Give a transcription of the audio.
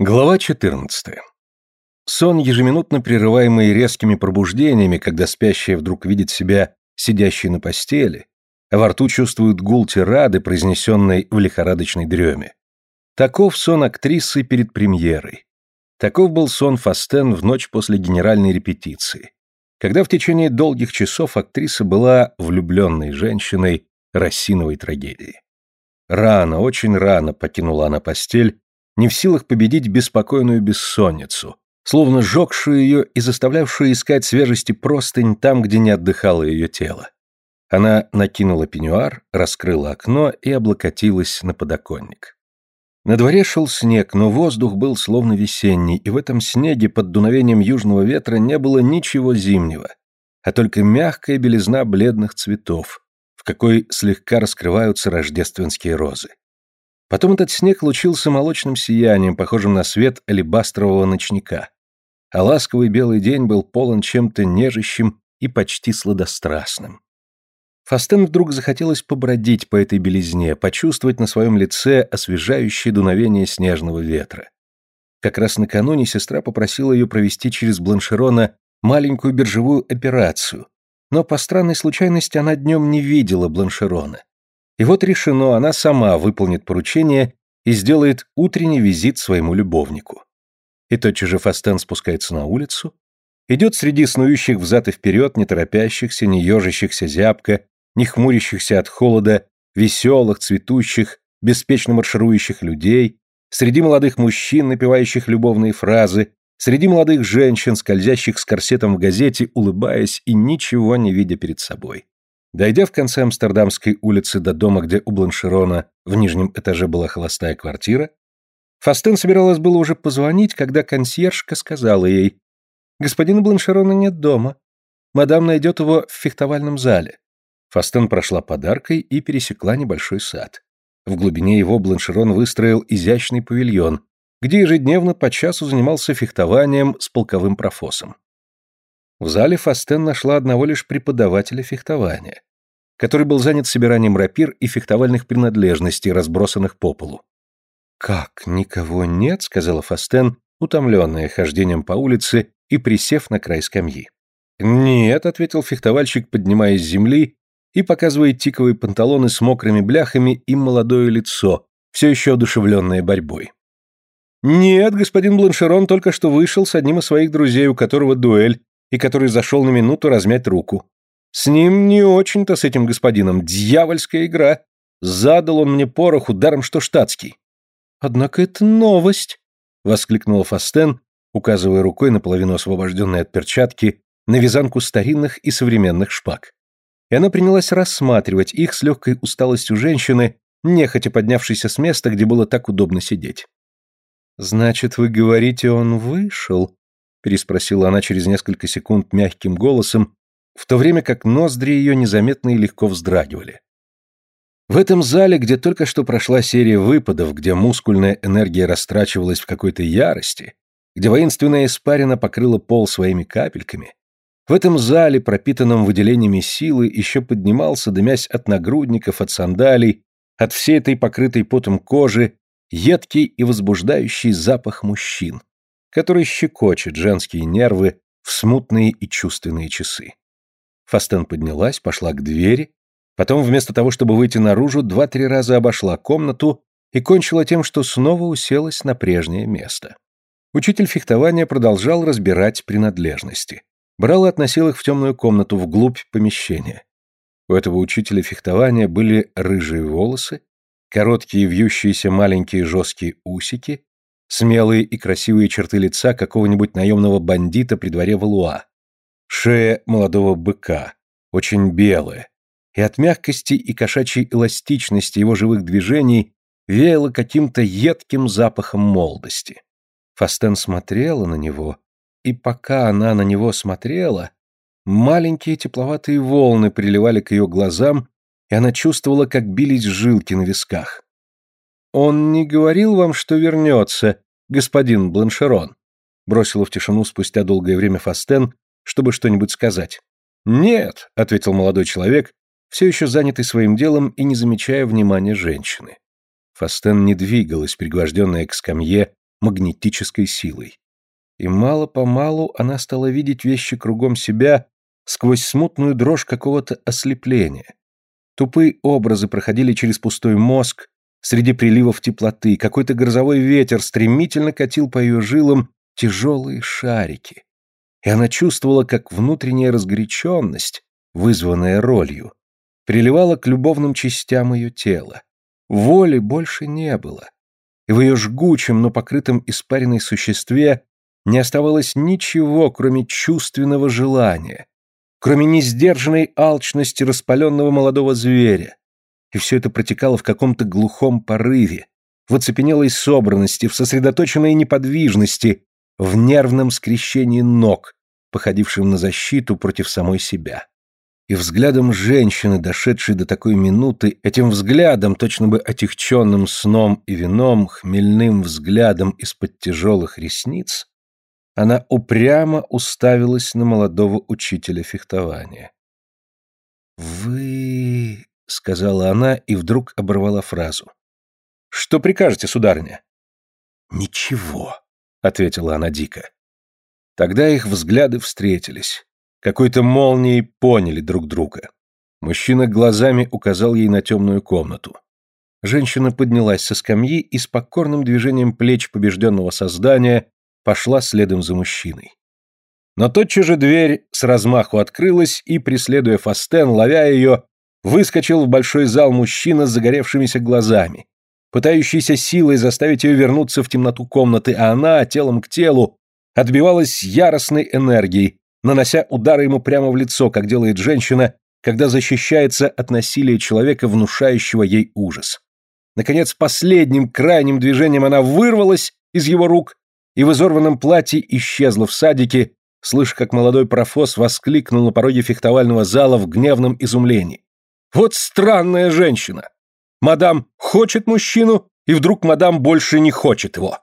Глава 14. Сон, ежеминутно прерываемый резкими пробуждениями, когда спящая вдруг видит себя сидящей на постели, а во рту чувствует гул тирады, произнесенной в лихорадочной дреме. Таков сон актрисы перед премьерой. Таков был сон Фастен в ночь после генеральной репетиции, когда в течение долгих часов актриса была влюбленной женщиной Рассиновой трагедии. Рано, очень рано покинула она постель, не в силах победить беспокойную бессонницу, словно сжегшую ее и заставлявшую искать свежести простынь там, где не отдыхало ее тело. Она накинула пеньюар, раскрыла окно и облокотилась на подоконник. На дворе шел снег, но воздух был словно весенний, и в этом снеге под дуновением южного ветра не было ничего зимнего, а только мягкая белизна бледных цветов, в какой слегка раскрываются рождественские розы. Потом этот снег лучился молочным сиянием, похожим на свет алебастрового ночника. А ласковый белый день был полон чем-то нежащим и почти сладострастным. Фастен вдруг захотелось побродить по этой белизне, почувствовать на своем лице освежающее дуновение снежного ветра. Как раз накануне сестра попросила ее провести через Бланшерона маленькую биржевую операцию, но по странной случайности она днем не видела Бланшерона. И вот решено, она сама выполнит поручение и сделает утренний визит своему любовнику. И тотчас же Фастен спускается на улицу, идет среди снующих взад и вперед, не торопящихся, не ежащихся зябко, не хмурящихся от холода, веселых, цветущих, беспечно марширующих людей, среди молодых мужчин, напевающих любовные фразы, среди молодых женщин, скользящих с корсетом в газете, улыбаясь и ничего не видя перед собой. Дойдя в конце Амстердамской улицы до дома, где у Бланшерона в нижнем этаже была холостая квартира, Фастен собиралась было уже позвонить, когда консьержка сказала ей, «Господина Бланшерона нет дома. Мадам найдет его в фехтовальном зале». Фастен прошла подаркой и пересекла небольшой сад. В глубине его Бланшерон выстроил изящный павильон, где ежедневно по часу занимался фехтованием с полковым профосом. В зале Фастен нашла одного лишь преподавателя фехтования, который был занят собиранием рапир и фехтовальных принадлежностей, разбросанных по полу. «Как, никого нет?» — сказала Фастен, утомленная хождением по улице и присев на край скамьи. «Нет», — ответил фехтовальщик, поднимаясь с земли и показывая тиковые панталоны с мокрыми бляхами и молодое лицо, все еще одушевленное борьбой. «Нет, господин Бланшерон только что вышел с одним из своих друзей, у которого дуэль, и который зашел на минуту размять руку. С ним не очень-то, с этим господином, дьявольская игра. Задал он мне порох ударом, что штатский. Однако это новость, воскликнула Фастен, указывая рукой наполовину освобожденной от перчатки на вязанку старинных и современных шпаг. И она принялась рассматривать их с легкой усталостью женщины, нехотя поднявшейся с места, где было так удобно сидеть. «Значит, вы говорите, он вышел?» переспросила она через несколько секунд мягким голосом, в то время как ноздри ее незаметно и легко вздрагивали. В этом зале, где только что прошла серия выпадов, где мускульная энергия растрачивалась в какой-то ярости, где воинственная испарина покрыла пол своими капельками, в этом зале, пропитанном выделениями силы, еще поднимался, дымясь от нагрудников, от сандалий, от всей этой покрытой потом кожи, едкий и возбуждающий запах мужчин, который щекочет женские нервы в смутные и чувственные часы. Фастен поднялась, пошла к двери, потом вместо того, чтобы выйти наружу, два-три раза обошла комнату и кончила тем, что снова уселась на прежнее место. Учитель фехтования продолжал разбирать принадлежности. Брал и относил их в темную комнату вглубь помещения. У этого учителя фехтования были рыжие волосы, короткие вьющиеся маленькие жесткие усики, смелые и красивые черты лица какого-нибудь наемного бандита при дворе Валуа, шея молодого быка, очень белая, и от мягкости и кошачьей эластичности его живых движений веяло каким-то едким запахом молодости. Фастен смотрела на него, и пока она на него смотрела, маленькие тепловатые волны приливали к ее глазам, и она чувствовала, как бились жилки на висках. «Он не говорил вам, что вернется, господин Бланшерон?» Бросила в тишину спустя долгое время Фастен, чтобы что-нибудь сказать. «Нет», — ответил молодой человек, все еще занятый своим делом и не замечая внимания женщины. Фастен не двигалась, пригвожденная к скамье магнетической силой. И мало-помалу она стала видеть вещи кругом себя сквозь смутную дрожь какого-то ослепления. Тупые образы проходили через пустой мозг, среди приливов теплоты, какой-то грозовой ветер стремительно катил по ее жилам тяжелые шарики. И она чувствовала, как внутренняя разгоряченность, вызванная ролью, приливала к любовным частям ее тела. Воли больше не было. И в ее жгучем, но покрытом испаренной существе не оставалось ничего, кроме чувственного желания, кроме несдержанной алчности распаленного молодого зверя. И все это протекало в каком-то глухом порыве, в оцепенелой собранности, в сосредоточенной неподвижности, в нервном скрещении ног, походившем на защиту против самой себя. И взглядом женщины, дошедшей до такой минуты, этим взглядом, точно бы отягченным сном и вином, хмельным взглядом из-под тяжелых ресниц, она упрямо уставилась на молодого учителя фехтования. «Вы...» — сказала она и вдруг оборвала фразу. «Что прикажете, сударыня?» «Ничего», — ответила она дико. Тогда их взгляды встретились. Какой-то молнией поняли друг друга. Мужчина глазами указал ей на темную комнату. Женщина поднялась со скамьи и с покорным движением плеч побежденного создания пошла следом за мужчиной. Но тотчас же дверь с размаху открылась, и, преследуя Фастен, ловя ее, выскочил в большой зал мужчина с загоревшимися глазами, пытающийся силой заставить ее вернуться в темноту комнаты, а она, телом к телу, отбивалась яростной энергией, нанося удары ему прямо в лицо, как делает женщина, когда защищается от насилия человека, внушающего ей ужас. Наконец, последним крайним движением она вырвалась из его рук и в изорванном платье исчезла в садике, слыша, как молодой профос воскликнул на пороге фехтовального зала в гневном изумлении. «Вот странная женщина! Мадам хочет мужчину, и вдруг мадам больше не хочет его!»